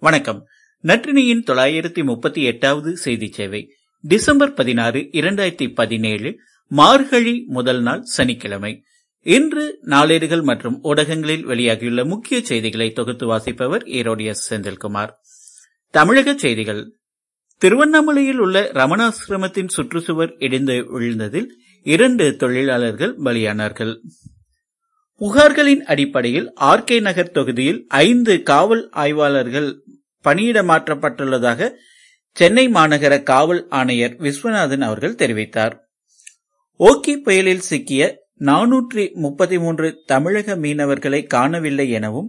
வணக்கம். நற்றினியின் தொள்ளாயிரத்தி முப்பத்தி எட்டாவது செய்தி சேவை. டிசம்பர் பதினாறு இரண்டாயிரத்தி பதினேழு மார்கழி முதல் நாள் சனிக்கிழமை. இன்று நாளேடுகள் மற்றும் ஊடகங்களில் வெளியாகியுள்ள முக்கிய செய்திகளை தொகுத்து வாசிப்பவர் ஈரோடியஸ் செந்தில்குமார். தமிழக செய்திகள். திருவண்ணாமலையில் உள்ள ரமணாசிரமத்தின் சுற்றுச்சுவர் இடிந்து விழுந்ததில் இரண்டு தொழிலாளர்கள் பலியானார்கள். புகார்களின் அடிப்படையில் ஆர் கே நகர் தொகுதியில் ஐந்து காவல் ஆய்வாளர்கள் பணியிட மாற்றப்பட்டுள்ளதாக சென்னை மாநகர காவல் ஆணையர் விஸ்வநாதன் அவர்கள் தெரிவித்தார். ஓகி புயலில் சிக்கிய நானூற்றி முப்பத்தி மூன்று தமிழக மீனவர்களை காணவில்லை எனவும்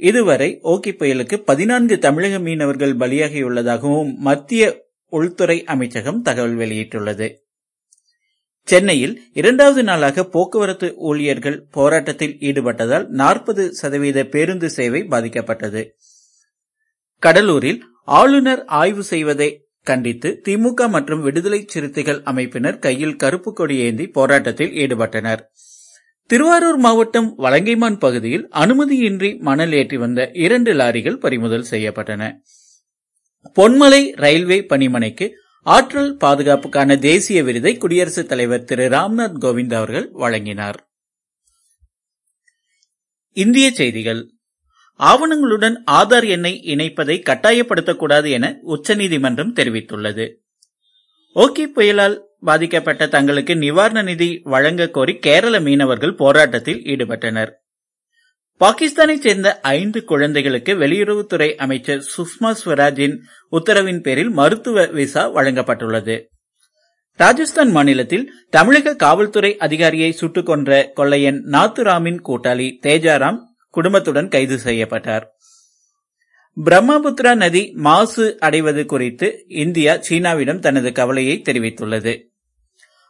இதுவரை ஓகி புயலுக்கு பதினான்கு தமிழக மீனவர்கள் பலியாகியுள்ளதாகவும் மத்திய உள்துறை அமைச்சகம் தகவல் வெளியிட்டுள்ளது. சென்னையில் இரண்டாவது நாளாக போக்குவரத்து ஊழியர்கள் போராட்டத்தில் ஈடுபட்டதால் நாற்பது சதவீத பேருந்து சேவை பாதிக்கப்பட்டது. கடலூரில் ஆளுநர் ஆய்வு செய்வதை கண்டித்து திமுக மற்றும் விடுதலை சிறுத்தைகள் அமைப்பினர் கையில் கருப்பு கொடி ஏந்தி போராட்டத்தில் ஈடுபட்டனர். திருவாரூர் மாவட்டம் வலங்கைமான் பகுதியில் அனுமதியின்றி மணல் ஏற்றி வந்த இரண்டு லாரிகள் பறிமுதல் செய்யப்பட்டன. பொன்மலை ரயில்வே பணிமனைக்கு ஆற்றல் பாதுகாப்புக்கான தேசிய விருதை குடியரசுத் தலைவர் திரு ராம்நாத் கோவிந்த் அவர்கள் வழங்கினார். இந்திய செய்திகள். ஆவணங்களுடன் ஆதார் எண்ணை இணைப்பதை கட்டாயப்படுத்தக்கூடாது என உச்சநீதிமன்றம் தெரிவித்துள்ளது. ஓகி புயலால் பாதிக்கப்பட்ட தங்களுக்கு நிவாரண நிதி வழங்க கோரி கேரள மீனவர்கள் போராட்டத்தில் ஈடுபட்டனர். பாகிஸ்தானைச் சேர்ந்த ஐந்து குழந்தைகளுக்கு வெளியுறவுத்துறை அமைச்சர் சுஷ்மா ஸ்வராஜின் உத்தரவின் பேரில் மருத்துவ விசா வழங்கப்பட்டுள்ளது. ராஜஸ்தான் மாநிலத்தில் தமிழக காவல்துறை அதிகாரியை சுட்டுக் கொன்ற கொள்ளையன் நாத்துராமின் கூட்டாளி தேஜாராம் குடும்பத்துடன் கைது செய்யப்பட்டார். பிரம்மபுத்திரா நதி மாசு அடைவது குறித்து இந்தியா சீனாவிடம் தனது கவலையை தெரிவித்துள்ளது.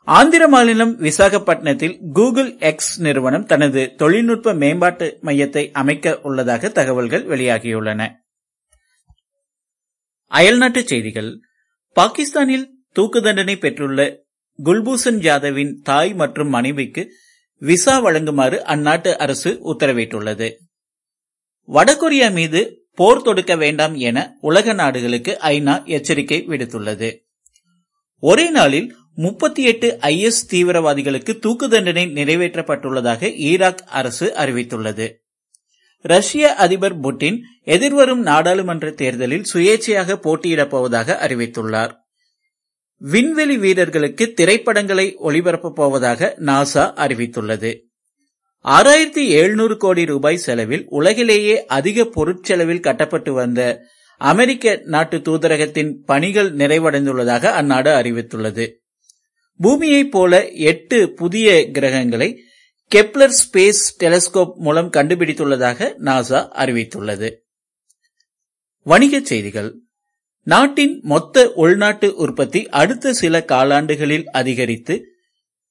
ஆந்திர மாநிலம் விசாகப்பட்டினத்தில் கூகுள் எக்ஸ் நிறுவனம் தனது தொழில்நுட்ப மேம்பாட்டு மையத்தை அமைக்க உள்ளதாக தகவல்கள் வெளியாகியுள்ளன. அயல்நாட்டு செய்திகள். பாகிஸ்தானில் தூக்கு தண்டனை பெற்றுள்ள குல்பூஷன் ஜாதவின் தாய் மற்றும் மனைவிக்கு விசா வழங்குமாறு அந்நாட்டு அரசு உத்தரவிட்டுள்ளது. வடகொரியா மீது போர் தொடுக்க வேண்டாம் என உலக நாடுகளுக்கு ஐநா எச்சரிக்கை விடுத்துள்ளது. ஒரே நாளில் முப்பத்தி எட்டு ஐ எஸ் தீவிரவாதிகளுக்கு தூக்கு தண்டனை நிறைவேற்றப்பட்டுள்ளதாக ஈராக் அரசு அறிவித்துள்ளது. ரஷ்ய அதிபர் புட்டின் எதிர்வரும் நாடாளுமன்ற தேர்தலில் சுயேட்சையாக போட்டியிடப் போவதாக அறிவித்துள்ளார். விண்வெளி வீரர்களுக்கு திரைப்படங்களை ஒளிபரப்பப் போவதாக நாசா அறிவித்துள்ளது. ஆறாயிரத்தி எழுநூறு கோடி ரூபாய் செலவில் உலகிலேயே அதிக பொருட்செலவில் கட்டப்பட்டு வந்த அமெரிக்க நாட்டு தூதரகத்தின் பணிகள் நிறைவடைந்துள்ளதாக அந்நாடு அறிவித்துள்ளது. பூமியைப் போல எட்டு புதிய கிரகங்களை கெப்லர் ஸ்பேஸ் டெலஸ்கோப் மூலம் கண்டுபிடித்துள்ளதாக நாசா அறிவித்துள்ளது. வணிகச் செய்திகள். நாட்டின் மொத்த உள்நாட்டு உற்பத்தி அடுத்த சில காலாண்டுகளில் அதிகரித்து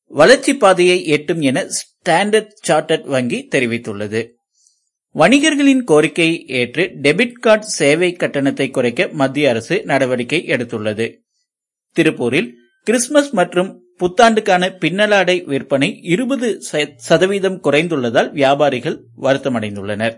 வளர்ச்சி பாதையை எட்டும் என ஸ்டாண்டர்ட் சார்ட்டர்ட் வங்கி தெரிவித்துள்ளது. வணிகர்களின் கோரிக்கையை ஏற்று டெபிட் கார்டு சேவை கட்டணத்தை குறைக்க மத்திய அரசு நடவடிக்கை எடுத்துள்ளது. திருப்பூரில் கிறிஸ்துமஸ் மற்றும் புத்தாண்டுக்கான பின்னலாடை விற்பனை இருபது சதவீதம் குறைந்துள்ளதால் வியாபாரிகள் வருத்தமடைந்துள்ளனர்.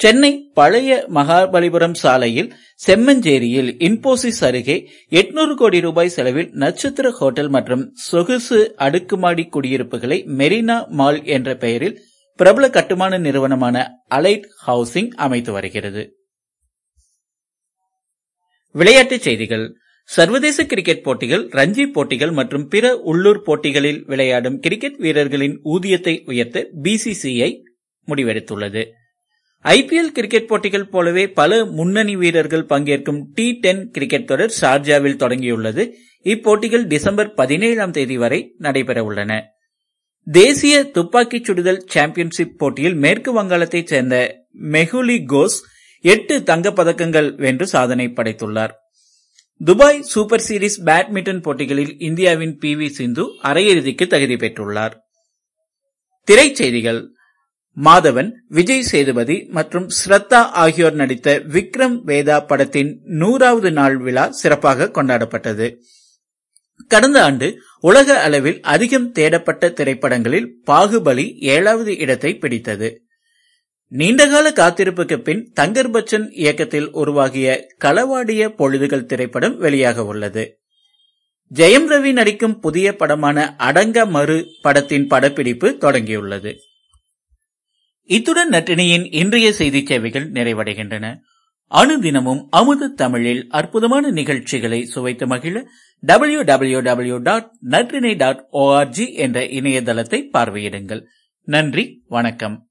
சென்னை பழைய மகாபலிபுரம் சாலையில் செம்மஞ்சேரியில் இன்போசிஸ் அருகே எட்நூறு கோடி ரூபாய் செலவில் நட்சத்திர ஹோட்டல் மற்றும் சொகுசு அடுக்குமாடி குடியிருப்புகளை மெரினா மால் என்ற பெயரில் பிரபல கட்டுமான நிறுவனமான அலைட் ஹவுசிங் அமைத்து வருகிறது. விளையாட்டுச் செய்திகள். சர்வதேச கிரிக்கெட் போட்டிகள் ரஞ்சி போட்டிகள் மற்றும் பிற உள்ளூர் போட்டிகளில் விளையாடும் கிரிக்கெட் வீரர்களின் ஊதியத்தை உயர்த்த பிசிசிஐ முடிவெடுத்துள்ளது. ஐபிஎல் கிரிக்கெட் போட்டிகள் போலவே பல முன்னணி வீரர்கள் பங்கேற்கும் டி டென் கிரிக்கெட் தொடர் ஷார்ஜாவில் தொடங்கியுள்ளது. இப்போட்டிகள் டிசம்பர் பதினேழாம் தேதி வரை நடைபெற உள்ளன. தேசிய துப்பாக்கிச் சுடுதல் சாம்பியன்ஷிப் போட்டியில் மேற்கு வங்காளத்தைச் சேர்ந்த மெஹுலி கோஸ் எட்டு தங்கப்பதக்கங்கள் வென்று சாதனை படைத்துள்ளார். துபாய் சூப்பர் சீரிஸ் பேட்மிண்டன் போட்டிகளில் இந்தியாவின் பி வி சிந்து அரையிறுதிக்கு தகுதி பெற்றுள்ளார். திரைச்செய்திகள். மாதவன் விஜய் சேதுபதி மற்றும் ஸ்ரத்தா ஆகியோர் நடித்த விக்ரம் வேதா படத்தின் நூறாவது நாள் விழா சிறப்பாக கொண்டாடப்பட்டது. கடந்த ஆண்டு உலக அளவில் அதிகம் தேடப்பட்ட திரைப்படங்களில் பாகுபலி ஏழாவது இடத்தை பிடித்தது. நீண்டகால காத்திருப்புக்கு பின் தங்கர் பச்சன் இயக்கத்தில் உருவாகிய களவாடிய பொழுதுகள் திரைப்படம் வெளியாக உள்ளது. ஜெயம் ரவி நடிக்கும் புதிய படமான அடங்க மறு படத்தின் படப்பிடிப்பு தொடங்கியுள்ளது. இத்துடன் நட்டினியின் இன்றைய செய்தி சேவைகள் நிறைவடைகின்றன. அனுதினமும் அமுத தமிழில் அற்புதமான நிகழ்ச்சிகளை சுவைத்து மகிழ W W W dot Natrinai dot org என்ற இணையதளத்தை பார்வையிடுங்கள். நன்றி வணக்கம்.